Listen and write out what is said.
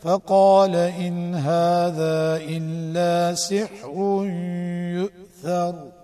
فقال إن هذا إلا سحر يؤثر.